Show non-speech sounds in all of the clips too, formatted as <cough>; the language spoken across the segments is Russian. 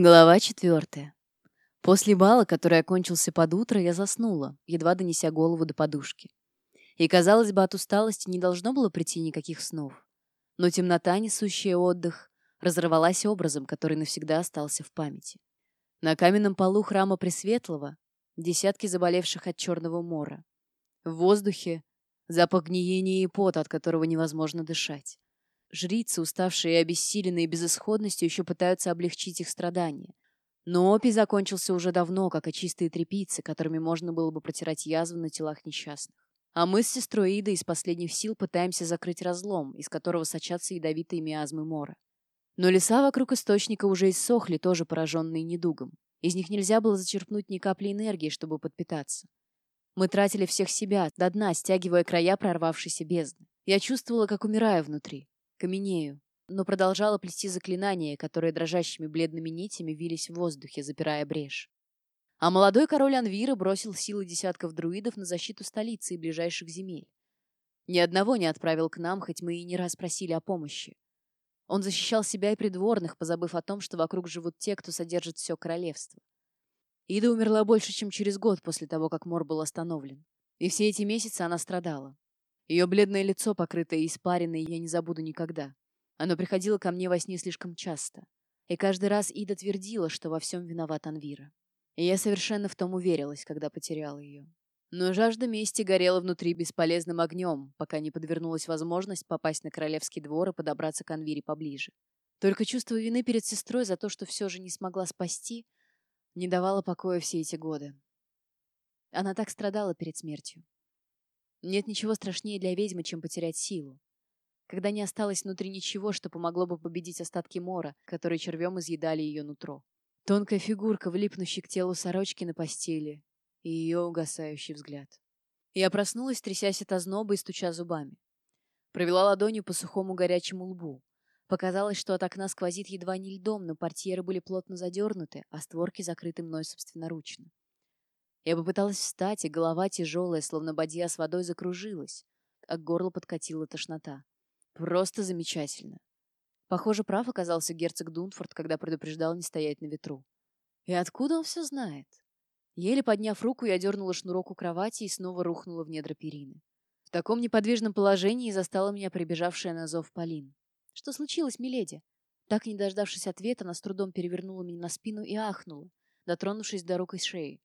Глава четвертая. После бала, который окончился под утро, я заснула, едва донеся голову до подушки. И, казалось бы, от усталости не должно было прийти никаких снов. Но темнота, несущая отдых, разорвалась образом, который навсегда остался в памяти. На каменном полу храма Пресветлого десятки заболевших от черного мора. В воздухе запах гниения и пота, от которого невозможно дышать. Жрицы, уставшие и обессиленные безысходностью, еще пытаются облегчить их страдания. Но опий закончился уже давно, как и чистые тряпицы, которыми можно было бы протирать язвы на телах несчастных. А мы с сестрой Идой из последних сил пытаемся закрыть разлом, из которого сочатся ядовитые миазмы мора. Но леса вокруг источника уже иссохли, тоже пораженные недугом. Из них нельзя было зачерпнуть ни капли энергии, чтобы подпитаться. Мы тратили всех себя, до дна, стягивая края прорвавшейся бездны. Я чувствовала, как умираю внутри каменею, но продолжала плести заклинания, которые дрожащими бледными нитями вились в воздухе, запирая брешь. А молодой король Анвира бросил силы десятков друидов на защиту столицы и ближайших земель. Ни одного не отправил к нам, хоть мы и не раз просили о помощи. Он защищал себя и придворных, позабыв о том, что вокруг живут те, кто содержит все королевство. Ида умерла больше, чем через год после того, как Мор был остановлен. И все эти месяцы она страдала. Ее бледное лицо, покрытое испариной, я не забуду никогда. Оно приходило ко мне во сне слишком часто. И каждый раз Ида твердила, что во всем виноват Анвира. И я совершенно в том уверилась, когда потеряла ее. Но жажда мести горела внутри бесполезным огнем, пока не подвернулась возможность попасть на королевский двор и подобраться к Анвире поближе. Только чувство вины перед сестрой за то, что все же не смогла спасти, не давало покоя все эти годы. Она так страдала перед смертью. Нет ничего страшнее для ведьмы, чем потерять силу. Когда не осталось внутри ничего, что помогло бы победить остатки мора, которые червем изъедали ее нутро. Тонкая фигурка, влипнущая к телу сорочки на постели, и ее угасающий взгляд. Я проснулась, трясясь от озноба и стуча зубами. Провела ладонью по сухому горячему лбу. Показалось, что от окна сквозит едва не льдом, но портьеры были плотно задернуты, а створки закрыты мной собственноручно. Я попыталась встать, и голова тяжелая, словно бадья с водой, закружилась, а к горлу подкатила тошнота. Просто замечательно. Похоже, прав оказался герцог Дунфорд, когда предупреждал не стоять на ветру. И откуда он все знает? Еле подняв руку, я дернула шнурок у кровати и снова рухнула в недра перины. В таком неподвижном положении застала меня прибежавшая на зов Полин. «Что случилось, миледи?» Так, не дождавшись ответа, она с трудом перевернула меня на спину и ахнула, дотронувшись до рук и шеи.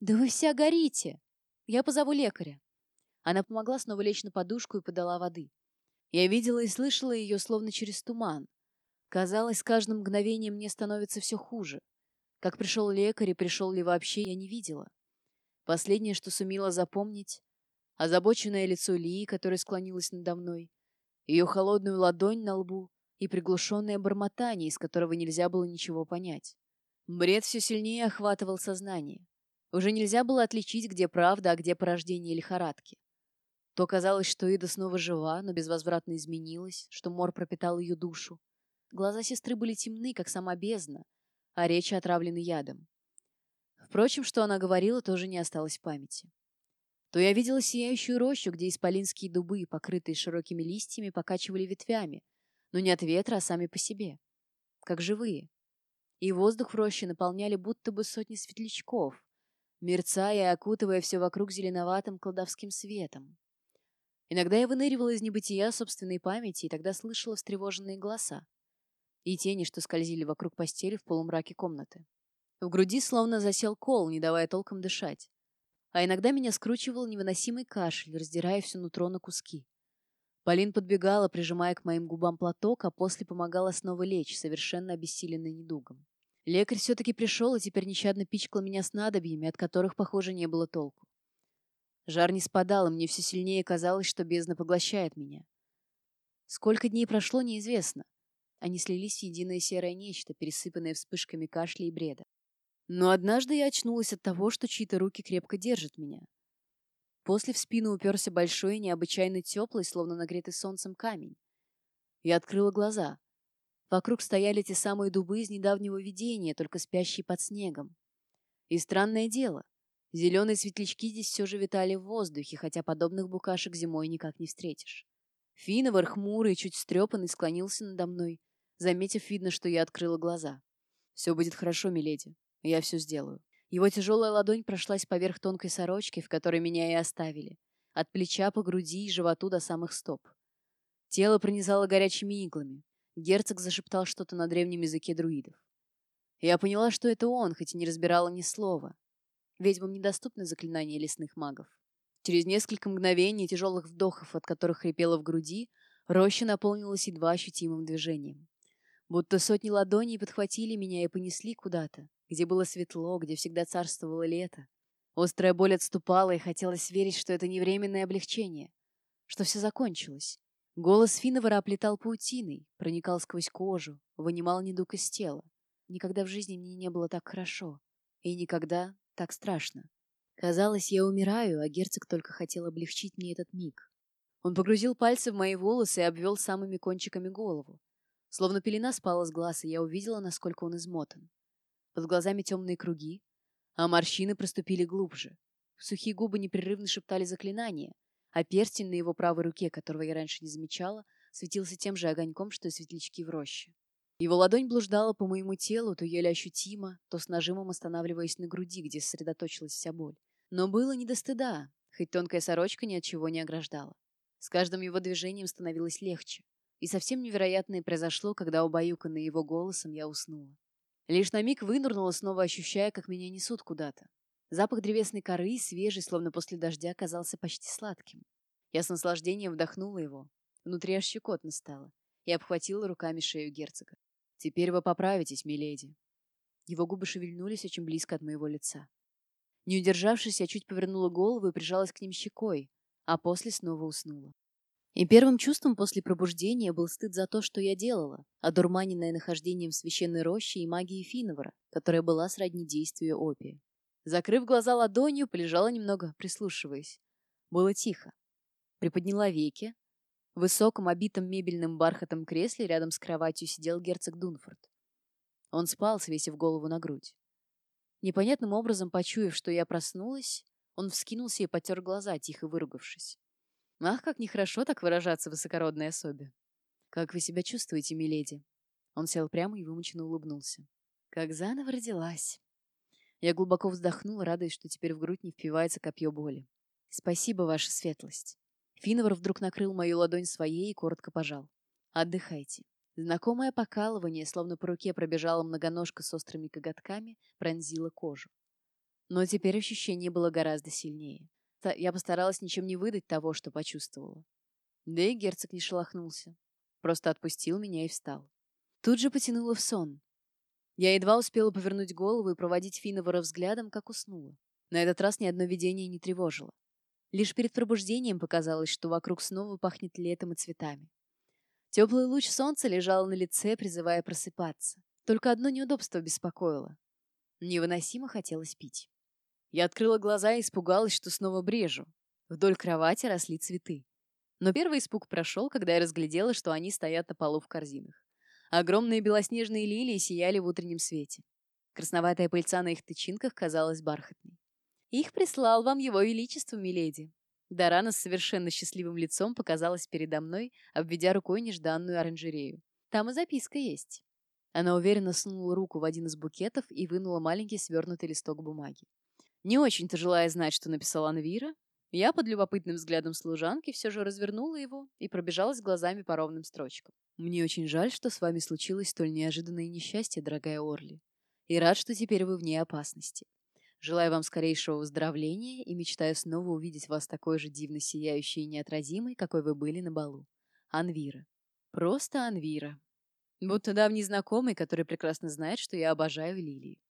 «Да вы вся горите! Я позову лекаря!» Она помогла снова лечь на подушку и подала воды. Я видела и слышала ее словно через туман. Казалось, с каждым мгновением мне становится все хуже. Как пришел лекарь и пришел ли вообще, я не видела. Последнее, что сумела запомнить, озабоченное лицо Лии, которая склонилась надо мной, ее холодную ладонь на лбу и приглушенное бормотание, из которого нельзя было ничего понять. Бред все сильнее охватывал сознание. Уже нельзя было отличить, где правда, а где порождение лихорадки. То казалось, что Ида снова жива, но безвозвратно изменилась, что мор пропитал ее душу. Глаза сестры были темны, как сама бездна, а речи отравлены ядом. Впрочем, что она говорила, тоже не осталось в памяти. То я видела сияющую рощу, где исполинские дубы, покрытые широкими листьями, покачивали ветвями, но не от ветра, а сами по себе, как живые. И воздух в роще наполняли будто бы сотни светлячков, мерцая и окутывая все вокруг зеленоватым колдовским светом. Иногда я выныривала из небытия собственной памяти и тогда слышала встревоженные голоса и тени, что скользили вокруг постели в полумраке комнаты. В груди словно засел кол, не давая толком дышать. А иногда меня скручивал невыносимый кашель, раздирая все нутро на куски. Полин подбегала, прижимая к моим губам платок, а после помогала снова лечь, совершенно обессиленной недугом. Лекарь все-таки пришел и теперь нещадно пичкал меня снадобьями, от которых, похоже, не было толку. Жар не спадал, и мне все сильнее казалось, что бездна поглощает меня. Сколько дней прошло, неизвестно. Они слились в единое серое нечто, пересыпанное вспышками кашля и бреда. Но однажды я очнулась от того, что чьи-то руки крепко держат меня. После в спину уперся большой, необычайно теплый, словно нагретый солнцем камень. Я открыла глаза. Вокруг стояли те самые дубы из недавнего видения, только спящие под снегом. И странное дело, зеленые светлячки здесь все же витали в воздухе, хотя подобных букашек зимой никак не встретишь. Финовар, хмурый, чуть встрепанный, склонился надо мной, заметив, видно, что я открыла глаза. «Все будет хорошо, миледи. Я все сделаю». Его тяжелая ладонь прошлась поверх тонкой сорочки, в которой меня и оставили, от плеча по груди и животу до самых стоп. Тело пронизало горячими иглами. Герцог зашептал что-то на древнем языке друидов. Я поняла, что это он, хоть и не разбирала ни слова. Ведьмам недоступны заклинания лесных магов. Через несколько мгновений тяжелых вдохов, от которых хрипело в груди, роща наполнилась едва ощутимым движением. Будто сотни ладоней подхватили меня и понесли куда-то, где было светло, где всегда царствовало лето. Острая боль отступала, и хотелось верить, что это не временное облегчение, что все закончилось. Голос Финовара оплетал паутиной, проникал сквозь кожу, вынимал недуг из тела. Никогда в жизни мне не было так хорошо. И никогда так страшно. Казалось, я умираю, а герцог только хотел облегчить мне этот миг. Он погрузил пальцы в мои волосы и обвел самыми кончиками голову. Словно пелена спала с глаз, и я увидела, насколько он измотан. Под глазами темные круги, а морщины проступили глубже. Сухие губы непрерывно шептали заклинания, а перстень на его правой руке, которого я раньше не замечала, светился тем же огоньком, что и светлячки в роще. Его ладонь блуждала по моему телу, то еле ощутимо, то с нажимом останавливаясь на груди, где сосредоточилась вся боль. Но было не до стыда, хоть тонкая сорочка ни от чего не ограждала. С каждым его движением становилось легче. И совсем невероятное произошло, когда, убаюканная его голосом, я уснула. Лишь на миг вынырнула, снова ощущая, как меня несут куда-то. Запах древесной коры, свежий, словно после дождя, казался почти сладким. Я с наслаждением вдохнула его. Внутри аж щекотно стало и обхватила руками шею герцога. «Теперь вы поправитесь, миледи». Его губы шевельнулись очень близко от моего лица. Не удержавшись, я чуть повернула голову и прижалась к ним щекой, а после снова уснула. И первым чувством после пробуждения был стыд за то, что я делала, одурманенная нахождением в священной роще и магией Финовара, которая была сродни действию опия. Закрыв глаза ладонью, полежала немного, прислушиваясь. Было тихо. Приподняла веки, в высоком, обитом мебельным бархатом кресле рядом с кроватью сидел герцог Дунфорд. Он спал, свесив голову на грудь. Непонятным образом, почуяв, что я проснулась, он вскинулся и потер глаза, тихо выругавшись. Ах, как нехорошо так выражаться высокородной особе. Как вы себя чувствуете, миледи? Он сел прямо и вымученно улыбнулся. Как заново родилась. Я глубоко вздохнула, радуясь, что теперь в грудь не впивается копье боли. Спасибо, ваша светлость. Финовар вдруг накрыл мою ладонь своей и коротко пожал. «Отдыхайте». Знакомое покалывание, словно по руке пробежала многоножка с острыми коготками, пронзило кожу. Но теперь ощущение было гораздо сильнее. Я постаралась ничем не выдать того, что почувствовала. Да и герцог не шелохнулся. Просто отпустил меня и встал. Тут же потянуло в сон. Я едва успела повернуть голову и проводить Финовара взглядом, как уснула. На этот раз ни одно видение не тревожило. Лишь перед пробуждением показалось, что вокруг снова пахнет летом и цветами. Теплый луч солнца лежал на лице, призывая просыпаться. Только одно неудобство беспокоило. Невыносимо хотелось пить. Я открыла глаза и испугалась, что снова брежу. Вдоль кровати росли цветы. Но первый испуг прошел, когда я разглядела, что они стоят на полу в корзинах. Огромные белоснежные лилии сияли в утреннем свете. Красноватая пыльца на их тычинках казалась бархатной. Их прислал вам его величество, миледи. Дарана с совершенно счастливым лицом показалась передо мной, обведя рукой нежданную оранжерею. Там и записка есть. Она уверенно сунула руку в один из букетов и вынула маленький свернутый листок бумаги. Не очень-то желая знать, что написала Анвира, я под любопытным взглядом служанки все же развернула его и пробежалась глазами по ровным строчкам. «Мне очень жаль, что с вами случилось столь неожиданное несчастье, дорогая Орли, и рад, что теперь вы вне опасности. Желаю вам скорейшего выздоровления и мечтаю снова увидеть вас такой же дивно сияющей и неотразимой, какой вы были на балу. Анвира. Просто Анвира. Будто давний знакомый, который прекрасно знает, что я обожаю лилии.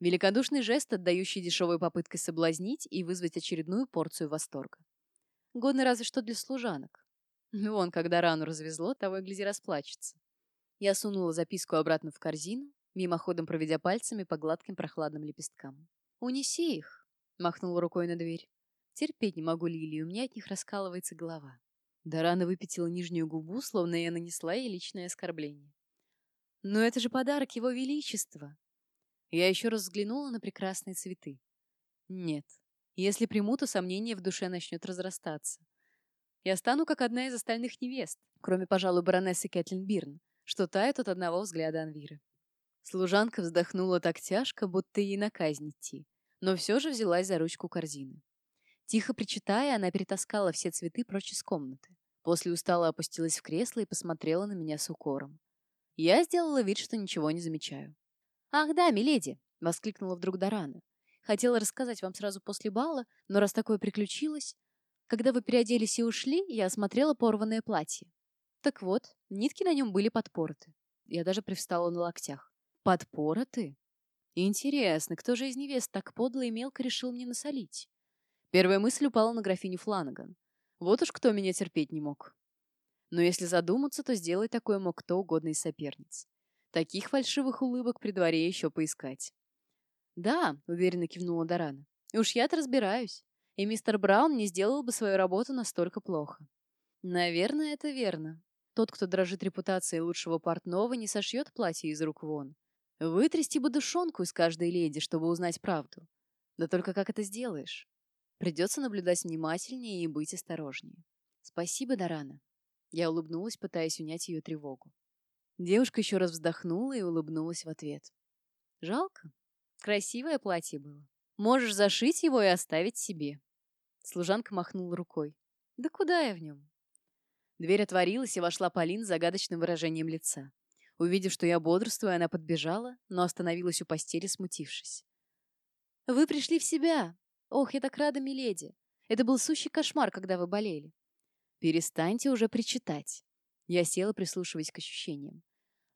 Великодушный жест, отдающий дешевой попыткой соблазнить и вызвать очередную порцию восторга. Годный разве что для служанок. <laughs> Вон, когда рану развезло, того и гляди расплачется. Я сунула записку обратно в корзину, мимоходом проведя пальцами по гладким прохладным лепесткам. «Унеси их», — махнул рукой на дверь. «Терпеть не могу лилии, у меня от них раскалывается голова». Дарана выпятила нижнюю губу, словно я нанесла ей личное оскорбление. «Но это же подарок его величества!» Я еще раз взглянула на прекрасные цветы. «Нет, если приму, то сомнение в душе начнет разрастаться. Я стану как одна из остальных невест, кроме, пожалуй, баронессы Кэтлин Бирн, что тает от одного взгляда Анвиры. Служанка вздохнула так тяжко, будто ей на казнь идти, но все же взялась за ручку корзины. Тихо причитая, она перетаскала все цветы прочь из комнаты. После устало опустилась в кресло и посмотрела на меня с укором. Я сделала вид, что ничего не замечаю. «Ах да, миледи!» — воскликнула вдруг Дорана. «Хотела рассказать вам сразу после бала, но раз такое приключилось, когда вы переоделись и ушли, я осмотрела порванное платье. Так вот, нитки на нем были подпороты. Я даже привстала на локтях. Подпороты? Интересно, кто же из невест так подло и мелко решил мне насолить? Первая мысль упала на графиню Фланаган. Вот уж кто меня терпеть не мог. Но если задуматься, то сделать такое мог кто угодно из соперниц. Таких фальшивых улыбок при дворе еще поискать. «Да», — уверенно кивнула Дорана. «И уж я-то разбираюсь. И мистер Браун не сделал бы свою работу настолько плохо». «Наверное, это верно. Тот, кто дрожит репутацией лучшего портного, не сошьет платье из рук вон. Вытрясти бы душонку из каждой леди, чтобы узнать правду. Да только как это сделаешь? Придется наблюдать внимательнее и быть осторожнее. Спасибо, Дорана. Я улыбнулась, пытаясь унять ее тревогу. Девушка еще раз вздохнула и улыбнулась в ответ. Жалко. Красивое платье было. Можешь зашить его и оставить себе. Служанка махнула рукой. Да куда я в нем? Дверь отворилась, и вошла Полин с загадочным выражением лица. Увидев, что я бодрствую, она подбежала, но остановилась у постели, смутившись. «Вы пришли в себя! Ох, я так рада, миледи! Это был сущий кошмар, когда вы болели!» «Перестаньте уже причитать!» Я села, прислушиваясь к ощущениям.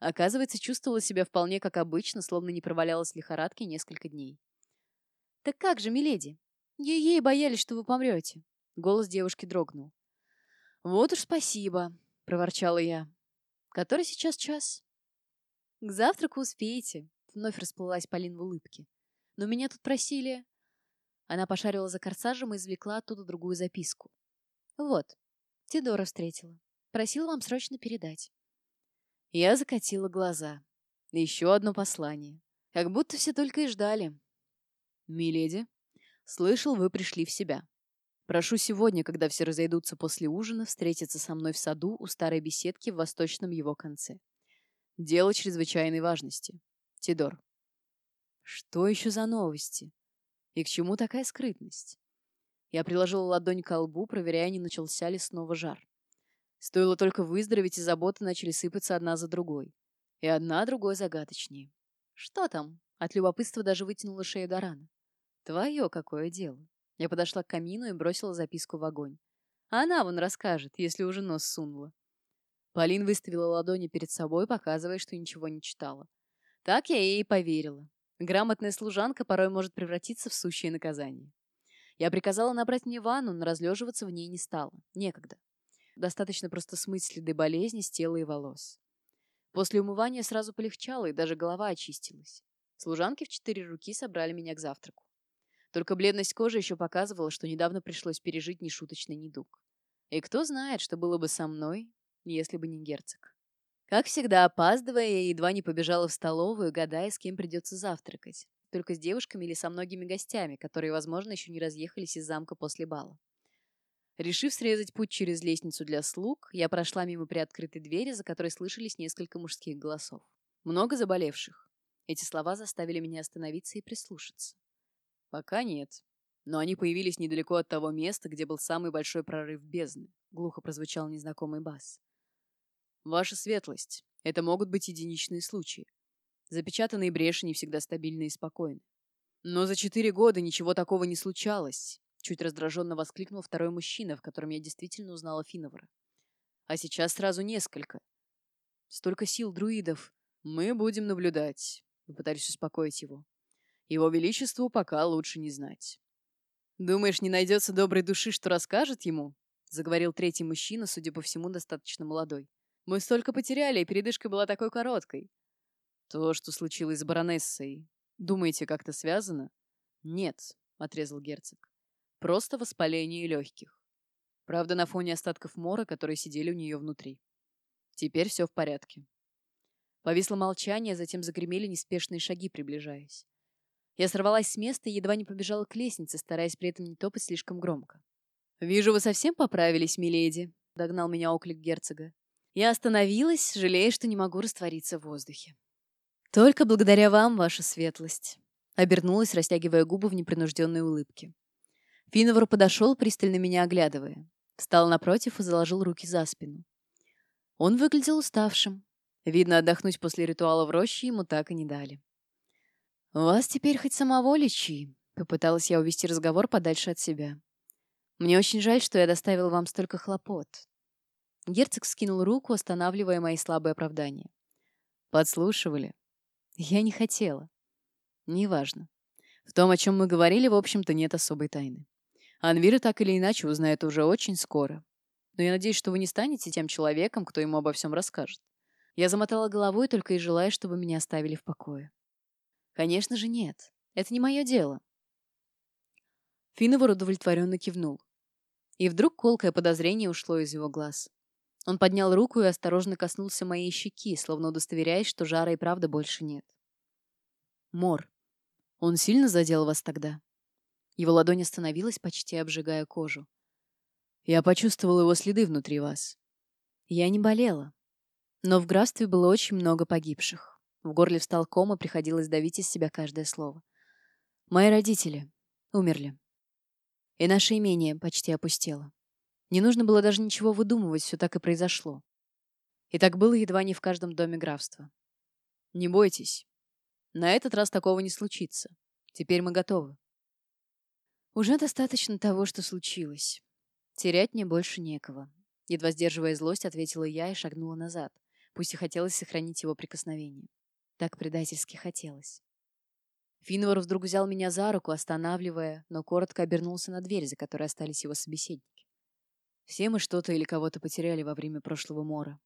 Оказывается, чувствовала себя вполне как обычно, словно не провалялась лихорадки несколько дней. «Так как же, миледи? Ей-ей боялись, что вы помрете!» Голос девушки дрогнул. «Вот уж спасибо», — проворчала я. «Который сейчас час?» «К завтраку успеете», — вновь расплылась Полин в улыбке. «Но меня тут просили...» Она пошарила за корсажем и извлекла оттуда другую записку. «Вот, Тидора встретила. Просила вам срочно передать». Я закатила глаза. Еще одно послание. Как будто все только и ждали. «Миледи, слышал, вы пришли в себя. Прошу сегодня, когда все разойдутся после ужина, встретиться со мной в саду у старой беседки в восточном его конце. Дело чрезвычайной важности. Тидор. Что еще за новости? И к чему такая скрытность? Я приложила ладонь к лбу, проверяя, не начался ли снова жар. Стоило только выздороветь, и заботы начали сыпаться одна за другой. И одна другой загадочнее. Что там? От любопытства даже вытянула шею Дорана. Твое какое дело. Я подошла к камину и бросила записку в огонь. Она вон расскажет, если уже нос сунула. Полин выставила ладони перед собой, показывая, что ничего не читала. Так я ей и поверила. Грамотная служанка порой может превратиться в сущее наказание. Я приказала набрать мне ванну, но разлеживаться в ней не стала. Некогда. Достаточно просто смыть следы болезни с тела и волос. После умывания сразу полегчало, и даже голова очистилась. Служанки в четыре руки собрали меня к завтраку. Только бледность кожи еще показывала, что недавно пришлось пережить нешуточный недуг. И кто знает, что было бы со мной, если бы не герцог. Как всегда, опаздывая, я едва не побежала в столовую, гадая, с кем придется завтракать. Только с девушками или со многими гостями, которые, возможно, еще не разъехались из замка после бала. Решив срезать путь через лестницу для слуг, я прошла мимо приоткрытой двери, за которой слышались несколько мужских голосов. Много заболевших. Эти слова заставили меня остановиться и прислушаться. Пока нет. Но они появились недалеко от того места, где был самый большой прорыв бездны. Глухо прозвучал незнакомый бас. Ваша светлость, это могут быть единичные случаи. Запечатанные бреши не всегда стабильны и спокойны. Но за четыре года ничего такого не случалось. Чуть раздраженно воскликнул второй мужчина, в котором я действительно узнала Финовара. А сейчас сразу несколько. Столько сил друидов. Мы будем наблюдать. Попытались успокоить его. Его Величеству пока лучше не знать. «Думаешь, не найдется доброй души, что расскажет ему?» — заговорил третий мужчина, судя по всему, достаточно молодой. «Мы столько потеряли, и передышка была такой короткой». «То, что случилось с баронессой, думаете, как-то связано?» «Нет», — отрезал герцог. «Просто воспаление легких. Правда, на фоне остатков мора, которые сидели у нее внутри. Теперь все в порядке». Повисло молчание, затем загремели неспешные шаги, приближаясь. Я сорвалась с места и едва не побежала к лестнице, стараясь при этом не топать слишком громко. «Вижу, вы совсем поправились, миледи», — догнал меня оклик герцога. Я остановилась, жалея, что не могу раствориться в воздухе. «Только благодаря вам, ваша светлость», — обернулась, растягивая губы в непринужденной улыбке. Финовар подошел, пристально меня оглядывая. Встал напротив и заложил руки за спину. Он выглядел уставшим. Видно, отдохнуть после ритуала в роще ему так и не дали. «У вас теперь хоть самого лечи», — попыталась я увести разговор подальше от себя. «Мне очень жаль, что я доставил вам столько хлопот». Герцог скинул руку, останавливая мои слабые оправдания. «Подслушивали?» «Я не хотела». «Неважно. В том, о чем мы говорили, в общем-то, нет особой тайны. Анвира так или иначе узнает уже очень скоро. Но я надеюсь, что вы не станете тем человеком, кто ему обо всем расскажет. Я замотала головой, только и желая, чтобы меня оставили в покое. Конечно же, нет. Это не мое дело. Финовар удовлетворенно кивнул. И вдруг колкое подозрение ушло из его глаз. Он поднял руку и осторожно коснулся моей щеки, словно удостоверяясь, что жара и правда больше нет. Мор. Он сильно задел вас тогда? Его ладонь остановилась, почти обжигая кожу. Я почувствовал его следы внутри вас. Я не болела. Но в графстве было очень много погибших. В горле встал ком, и приходилось давить из себя каждое слово. Мои родители умерли. И наше имение почти опустело. Не нужно было даже ничего выдумывать, все так и произошло. И так было едва не в каждом доме графства. Не бойтесь. На этот раз такого не случится. Теперь мы готовы. Уже достаточно того, что случилось. Терять мне больше некого. Едва сдерживая злость, ответила я и шагнула назад. Пусть и хотелось сохранить его прикосновение. Так предательски хотелось. Финвар вдруг взял меня за руку, останавливая, но коротко обернулся на дверь, за которой остались его собеседники. Все мы что-то или кого-то потеряли во время прошлого мора.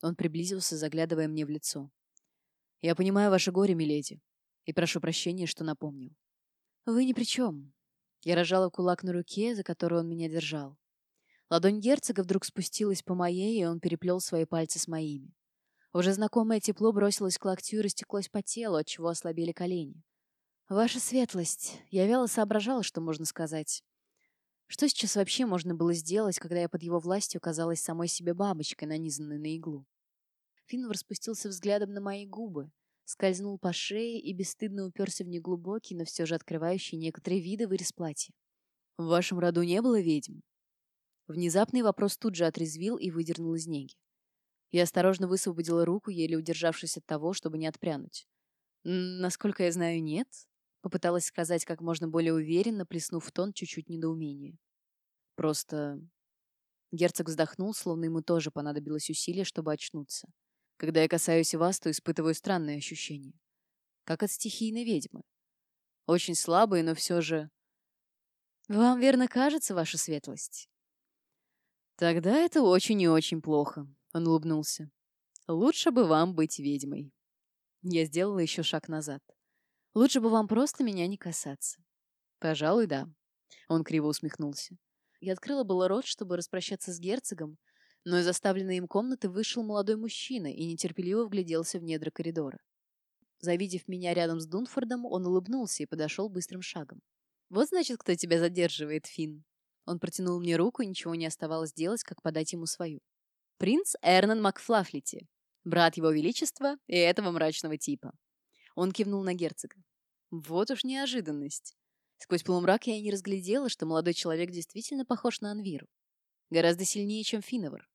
Он приблизился, заглядывая мне в лицо. «Я понимаю ваше горе, миледи, и прошу прощения, что напомнил». «Вы ни при чем. Я рожала кулак на руке, за которую он меня держал. Ладонь герцога вдруг спустилась по моей, и он переплел свои пальцы с моими. Уже знакомое тепло бросилось к локтю и растеклось по телу, отчего ослабели колени. «Ваша светлость!» Я вяло соображала, что можно сказать. Что сейчас вообще можно было сделать, когда я под его властью казалась самой себе бабочкой, нанизанной на иглу? Финн распустился взглядом на мои губы, скользнул по шее и бесстыдно уперся в неглубокий, но все же открывающий некоторые виды вырез платья. «В вашем роду не было ведьм?» Внезапный вопрос тут же отрезвил и выдернул из неги. Я осторожно высвободила руку, еле удержавшись от того, чтобы не отпрянуть. «Насколько я знаю, нет», — попыталась сказать как можно более уверенно, плеснув в тон чуть-чуть недоумения. «Просто...» Герцог вздохнул, словно ему тоже понадобилось усилие, чтобы очнуться. Когда я касаюсь вас, то испытываю странные ощущения. Как от стихийной ведьмы. Очень слабые, но все же... Вам верно кажется, ваша светлость? Тогда это очень и очень плохо, он улыбнулся. Лучше бы вам быть ведьмой. Я сделала еще шаг назад. Лучше бы вам просто меня не касаться. Пожалуй, да. Он криво усмехнулся. Я открыла было рот, чтобы распрощаться с герцогом, но из оставленной им комнаты вышел молодой мужчина и нетерпеливо вгляделся в недра коридора. Завидев меня рядом с Дунфордом, он улыбнулся и подошел быстрым шагом. «Вот, значит, кто тебя задерживает, Финн!» Он протянул мне руку, и ничего не оставалось делать, как подать ему свою. «Принц Эрнан Макфлафлити, брат его величества и этого мрачного типа». Он кивнул на герцога. «Вот уж неожиданность!» Сквозь полумрак я и не разглядела, что молодой человек действительно похож на Анвиру. Гораздо сильнее, чем Финовар.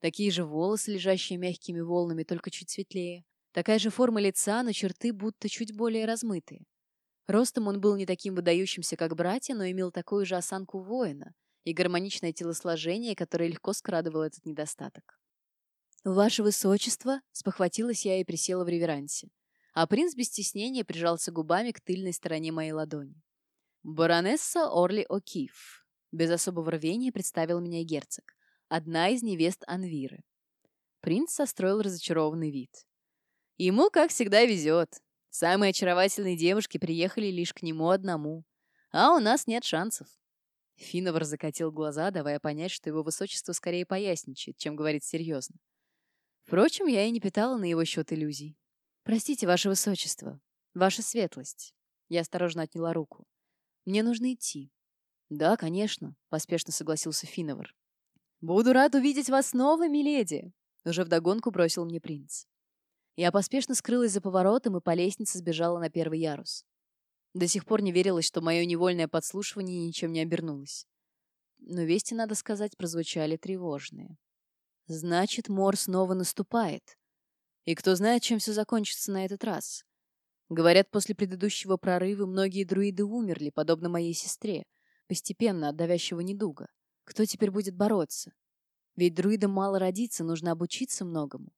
Такие же волосы, лежащие мягкими волнами, только чуть светлее. Такая же форма лица, но черты будто чуть более размытые. Ростом он был не таким выдающимся, как братья, но имел такую же осанку воина и гармоничное телосложение, которое легко скрадывало этот недостаток. «Ваше высочество!» — спохватилась я и присела в реверансе. А принц без стеснения прижался губами к тыльной стороне моей ладони. «Баронесса Орли О'Кифф», — без особого рвения представил меня герцог одна из невест Анвиры. Принц состроил разочарованный вид. Ему, как всегда, везет. Самые очаровательные девушки приехали лишь к нему одному. А у нас нет шансов. Финовар закатил глаза, давая понять, что его высочество скорее поясничает, чем говорит серьезно. Впрочем, я и не питала на его счет иллюзий. «Простите, ваше высочество. Ваша светлость». Я осторожно отняла руку. «Мне нужно идти». «Да, конечно», — поспешно согласился Финовар. «Буду рад увидеть вас снова, миледи!» Уже вдогонку бросил мне принц. Я поспешно скрылась за поворотом и по лестнице сбежала на первый ярус. До сих пор не верилось, что мое невольное подслушивание ничем не обернулось. Но вести, надо сказать, прозвучали тревожные. Значит, мор снова наступает. И кто знает, чем все закончится на этот раз. Говорят, после предыдущего прорыва многие друиды умерли, подобно моей сестре, постепенно от давящего недуга. Кто теперь будет бороться? Ведь друидам мало родиться, нужно обучиться многому.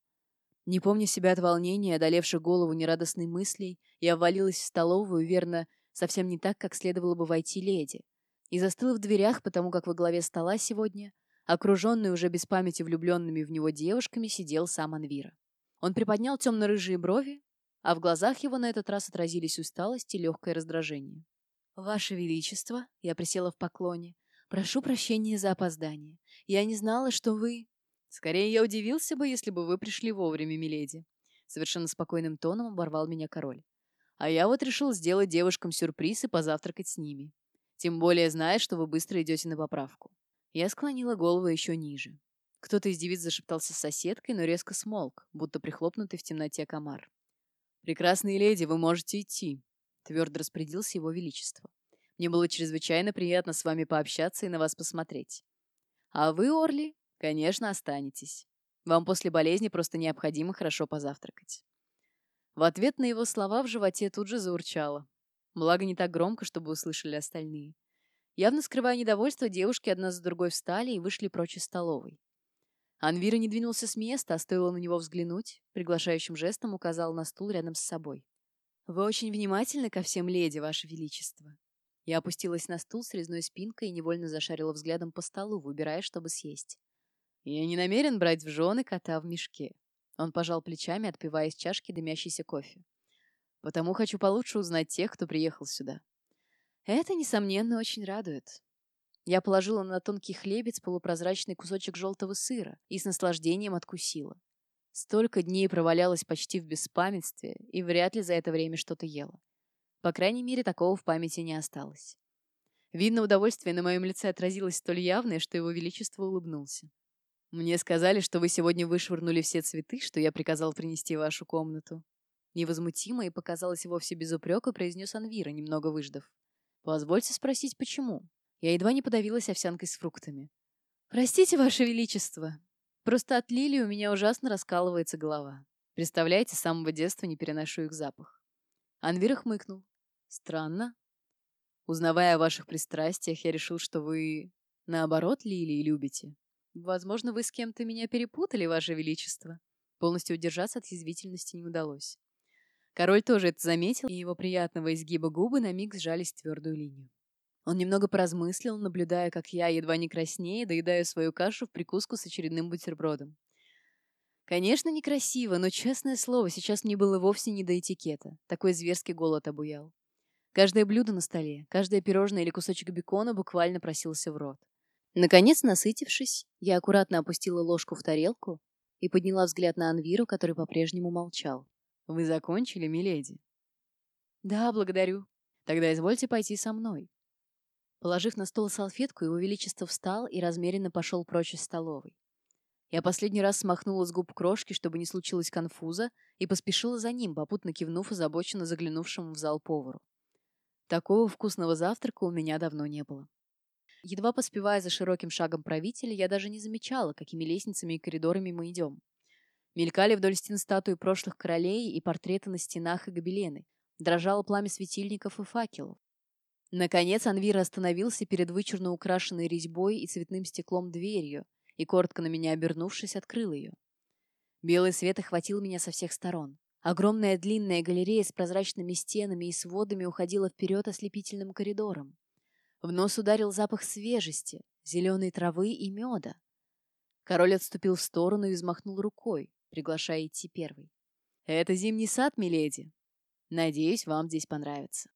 Не помня себя от волнения, одолевших голову нерадостной мыслей, я ввалилась в столовую, верно, совсем не так, как следовало бы войти леди. И застыла в дверях, потому как во главе стола сегодня, окруженный уже без памяти влюбленными в него девушками, сидел сам Анвира. Он приподнял темно-рыжие брови, а в глазах его на этот раз отразились усталость и легкое раздражение. «Ваше Величество», — я присела в поклоне, — «прошу прощения за опоздание. Я не знала, что вы...» Скорее, я удивился бы, если бы вы пришли вовремя, миледи. Совершенно спокойным тоном оборвал меня король. А я вот решил сделать девушкам сюрприз и позавтракать с ними. Тем более, зная, что вы быстро идете на поправку. Я склонила голову еще ниже. Кто-то из девиц зашептался с соседкой, но резко смолк, будто прихлопнутый в темноте комар. «Прекрасные леди, вы можете идти», — твердо распорядился его величество. «Мне было чрезвычайно приятно с вами пообщаться и на вас посмотреть. А вы, Орли, Конечно, останетесь. Вам после болезни просто необходимо хорошо позавтракать. В ответ на его слова в животе тут же заурчало. Благо не так громко, чтобы услышали остальные. Явно скрывая недовольство, девушки одна за другой встали и вышли прочь из столовой. Анвира не двинулся с места, а стоило на него взглянуть, приглашающим жестом указал на стул рядом с собой. «Вы очень внимательны ко всем леди, Ваше Величество». Я опустилась на стул с резной спинкой и невольно зашарила взглядом по столу, выбирая, чтобы съесть. Я не намерен брать в жены кота в мешке. Он пожал плечами, отпивая из чашки дымящийся кофе. Потому хочу получше узнать тех, кто приехал сюда. Это, несомненно, очень радует. Я положила на тонкий хлебец полупрозрачный кусочек желтого сыра и с наслаждением откусила. Столько дней провалялась почти в беспамятстве, и вряд ли за это время что-то ела. По крайней мере, такого в памяти не осталось. Видно, удовольствие на моем лице отразилось столь явное, что его величество улыбнулся. Мне сказали, что вы сегодня вышвырнули все цветы, что я приказал принести в вашу комнату. Невозмутимо и показалось вовсе без упрека, произнес Анвира, немного выждав. Позвольте спросить, почему? Я едва не подавилась овсянкой с фруктами. Простите, ваше величество. Просто от лилии у меня ужасно раскалывается голова. Представляете, с самого детства не переношу их запах. Анвира хмыкнул. Странно. Узнавая о ваших пристрастиях, я решил, что вы, наоборот, лилии любите. Возможно, вы с кем-то меня перепутали, Ваше Величество. Полностью удержаться от язвительности не удалось. Король тоже это заметил, и его приятного изгиба губы на миг сжались в твердую линию. Он немного поразмыслил, наблюдая, как я, едва не краснее, доедаю свою кашу в прикуску с очередным бутербродом. Конечно, некрасиво, но, честное слово, сейчас мне было вовсе не до этикета. Такой зверский голод обуял. Каждое блюдо на столе, каждое пирожное или кусочек бекона буквально просился в рот. Наконец, насытившись, я аккуратно опустила ложку в тарелку и подняла взгляд на Анвиру, который по-прежнему молчал. «Вы закончили, миледи?» «Да, благодарю. Тогда извольте пойти со мной». Положив на стол салфетку, его величество встал и размеренно пошел прочь из столовой. Я последний раз смахнула с губ крошки, чтобы не случилось конфуза, и поспешила за ним, попутно кивнув озабоченно заглянувшему в зал повару. Такого вкусного завтрака у меня давно не было. Едва поспевая за широким шагом правителя, я даже не замечала, какими лестницами и коридорами мы идем. Мелькали вдоль стен статуи прошлых королей и портреты на стенах и гобелены. Дрожало пламя светильников и факелов. Наконец Анвир остановился перед вычурно украшенной резьбой и цветным стеклом дверью и, коротко на меня обернувшись, открыл ее. Белый свет охватил меня со всех сторон. Огромная длинная галерея с прозрачными стенами и сводами уходила вперед ослепительным коридором. В нос ударил запах свежести, зеленой травы и меда. Король отступил в сторону и взмахнул рукой, приглашая идти первый. «Это зимний сад, миледи. Надеюсь, вам здесь понравится».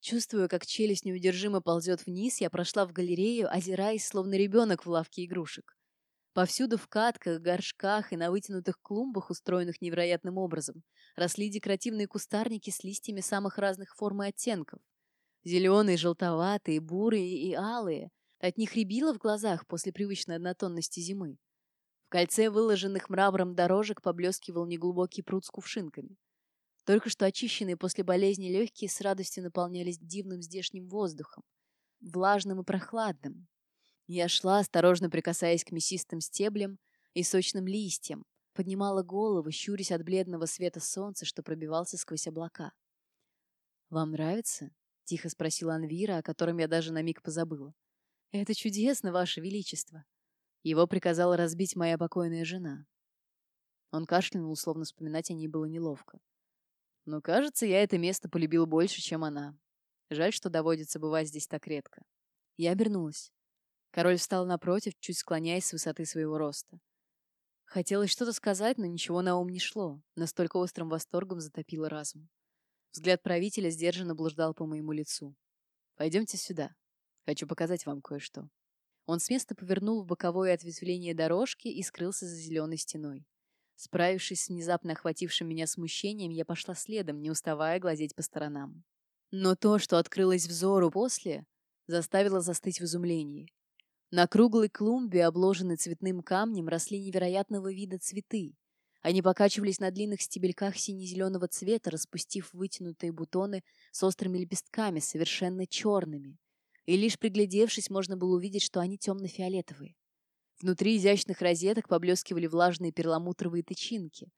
Чувствуя, как челюсть неудержимо ползет вниз, я прошла в галерею, озираясь, словно ребенок в лавке игрушек. Повсюду в катках, горшках и на вытянутых клумбах, устроенных невероятным образом, росли декоративные кустарники с листьями самых разных форм и оттенков. Зеленые, желтоватые, бурые и алые. От них рябило в глазах после привычной однотонности зимы. В кольце выложенных мрамором дорожек поблескивал неглубокий пруд с кувшинками. Только что очищенные после болезни легкие с радостью наполнялись дивным здешним воздухом, влажным и прохладным. Я шла, осторожно прикасаясь к мясистым стеблям и сочным листьям, поднимала голову, щурясь от бледного света солнца, что пробивался сквозь облака. «Вам нравится?» — тихо спросила Анвира, о котором я даже на миг позабыла. «Это чудесно, Ваше Величество!» Его приказала разбить моя покойная жена. Он кашлянул, словно вспоминать о ней было неловко. Но, кажется, я это место полюбил больше, чем она. Жаль, что доводится бывать здесь так редко. Я обернулась. Король встал напротив, чуть склоняясь с высоты своего роста. Хотелось что-то сказать, но ничего на ум не шло. Настолько острым восторгом затопило разум. Взгляд правителя сдержанно блуждал по моему лицу. «Пойдемте сюда. Хочу показать вам кое-что». Он с места повернул в боковое ответвление дорожки и скрылся за зеленой стеной. Справившись с внезапно охватившим меня смущением, я пошла следом, не уставая глазеть по сторонам. Но то, что открылось взору после, заставило застыть в изумлении. На круглой клумбе, обложенной цветным камнем, росли невероятного вида цветы. Они покачивались на длинных стебельках сине-зеленого цвета, распустив вытянутые бутоны с острыми лепестками, совершенно черными. И лишь приглядевшись, можно было увидеть, что они темно-фиолетовые. Внутри изящных розеток поблескивали влажные перламутровые тычинки,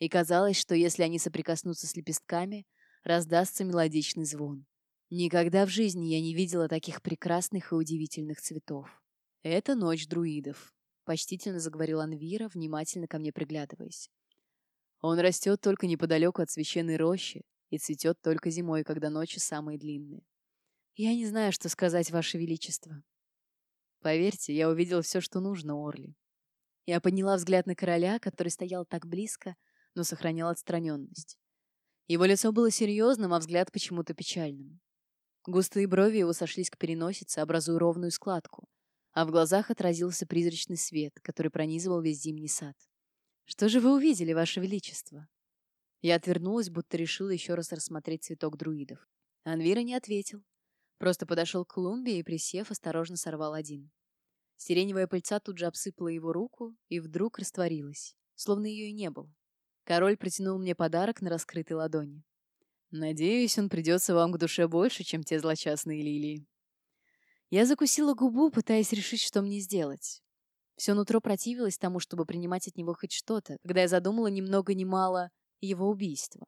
и казалось, что если они соприкоснутся с лепестками, раздастся мелодичный звон. Никогда в жизни я не видела таких прекрасных и удивительных цветов. «Это ночь друидов», — почтительно заговорил Анвира, внимательно ко мне приглядываясь. «Он растет только неподалеку от священной рощи и цветет только зимой, когда ночи самые длинные. Я не знаю, что сказать, Ваше Величество. Поверьте, я увидел все, что нужно, Орли. Я подняла взгляд на короля, который стоял так близко, но сохранял отстраненность. Его лицо было серьезным, а взгляд почему-то печальным. Густые брови его сошлись к переносице, образуя ровную складку, а в глазах отразился призрачный свет, который пронизывал весь зимний сад. «Что же вы увидели, Ваше Величество?» Я отвернулась, будто решила еще раз рассмотреть цветок друидов. Анвира не ответил. Просто подошел к клумбе и, присев, осторожно сорвал один. Сиреневая пыльца тут же обсыпала его руку и вдруг растворилась, словно ее и не было. Король протянул мне подарок на раскрытой ладони. «Надеюсь, он придется вам к душе больше, чем те злочастные лилии». Я закусила губу, пытаясь решить, что мне сделать. Все нутро противилось тому, чтобы принимать от него хоть что-то, когда я задумала ни много ни мало его убийство.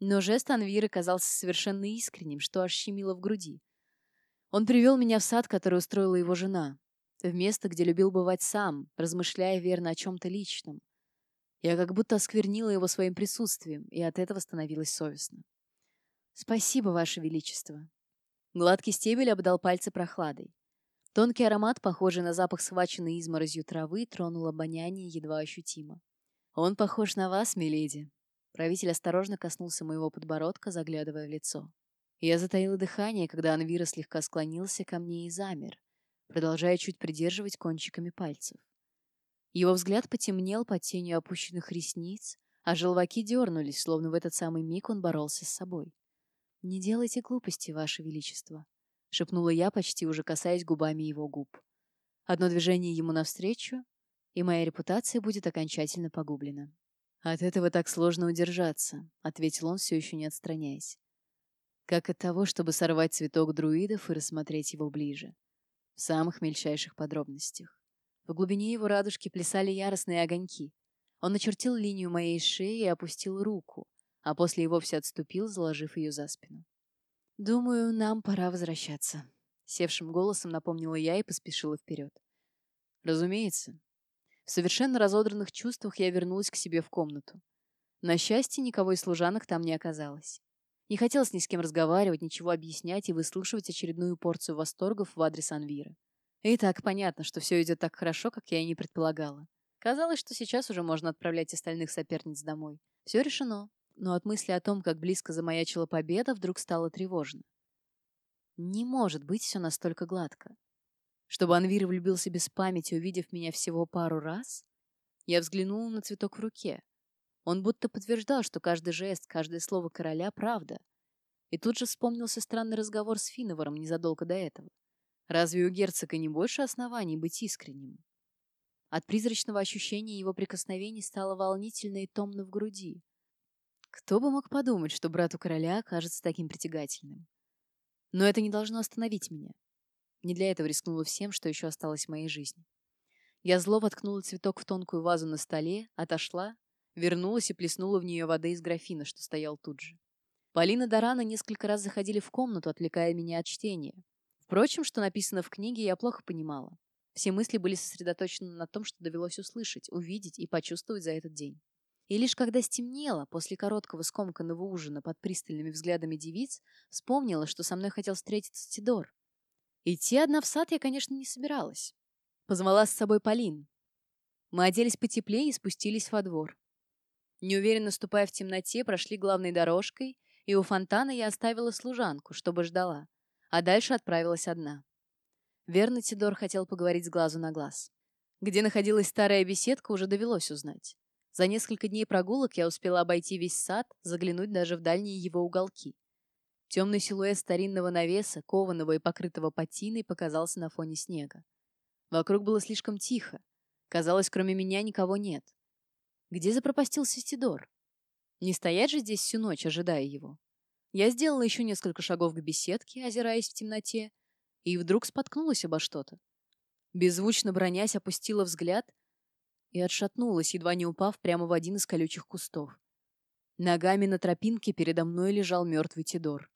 Но жест Анвиры казался совершенно искренним, что аж щемило в груди. Он привел меня в сад, который устроила его жена, в место, где любил бывать сам, размышляя верно о чем-то личном. Я как будто осквернила его своим присутствием, и от этого становилось совестно. «Спасибо, Ваше Величество». Гладкий стебель обдал пальцы прохладой. Тонкий аромат, похожий на запах схваченной изморозью травы, тронул обоняние едва ощутимо. «Он похож на вас, миледи». Правитель осторожно коснулся моего подбородка, заглядывая в лицо. Я затаила дыхание, когда Анвира слегка склонился ко мне и замер, продолжая чуть придерживать кончиками пальцев. Его взгляд потемнел под тенью опущенных ресниц, а желваки дернулись, словно в этот самый миг он боролся с собой. «Не делайте глупости, Ваше Величество», — шепнула я, почти уже касаясь губами его губ. Одно движение ему навстречу, и моя репутация будет окончательно погублена. «От этого так сложно удержаться», — ответил он, все еще не отстраняясь как от того, чтобы сорвать цветок друидов и рассмотреть его ближе, в самых мельчайших подробностях. В глубине его радужки плясали яростные огоньки. Он начертил линию моей шеи и опустил руку, а после и вовсе отступил, заложив ее за спину. «Думаю, нам пора возвращаться», — севшим голосом напомнила я и поспешила вперед. «Разумеется». В совершенно разодранных чувствах я вернулась к себе в комнату. На счастье, никого из служанок там не оказалось. Не хотелось ни с кем разговаривать, ничего объяснять и выслушивать очередную порцию восторгов в адрес Анвира. И так понятно, что все идет так хорошо, как я и не предполагала. Казалось, что сейчас уже можно отправлять остальных соперниц домой. Все решено. Но от мысли о том, как близко замаячила победа, вдруг стало тревожно. Не может быть все настолько гладко. Чтобы Анвир влюбился без памяти, увидев меня всего пару раз, я взглянула на цветок в руке. Он будто подтверждал, что каждый жест, каждое слово короля — правда. И тут же вспомнился странный разговор с Финоваром незадолго до этого. Разве у герцога не больше оснований быть искренним? От призрачного ощущения его прикосновений стало волнительно и томно в груди. Кто бы мог подумать, что брату короля окажется таким притягательным? Но это не должно остановить меня. Не для этого рискнула всем, что еще осталось в моей жизни. Я зло воткнула цветок в тонкую вазу на столе, отошла, вернулась и плеснула в нее воды из графина, что стоял тут же. Полина Дорана несколько раз заходили в комнату, отвлекая меня от чтения. Впрочем, что написано в книге, я плохо понимала. Все мысли были сосредоточены на том, что довелось услышать, увидеть и почувствовать за этот день. И лишь когда стемнело, после короткого скомканного ужина под пристальными взглядами девиц, вспомнила, что со мной хотел встретиться Тидор. Идти одна в сад я, конечно, не собиралась. Позвала с собой Полин. Мы оделись потеплее и спустились во двор. Неуверенно ступая в темноте, прошли главной дорожкой, и у фонтана я оставила служанку, чтобы ждала, а дальше отправилась одна. Верно, Тидор хотел поговорить с глазу на глаз. Где находилась старая беседка, уже довелось узнать. За несколько дней прогулок я успела обойти весь сад, заглянуть даже в дальние его уголки. Темный силуэт старинного навеса, кованого и покрытого патиной, показался на фоне снега. Вокруг было слишком тихо. Казалось, кроме меня никого нет. Где запропастился Сидор? Не стоять же здесь всю ночь, ожидая его. Я сделала еще несколько шагов к беседке, озираясь в темноте, и вдруг споткнулась обо что-то. Беззвучно бронясь, опустила взгляд и отшатнулась, едва не упав прямо в один из колючих кустов. Ногами на тропинке передо мной лежал мертвый Тидор.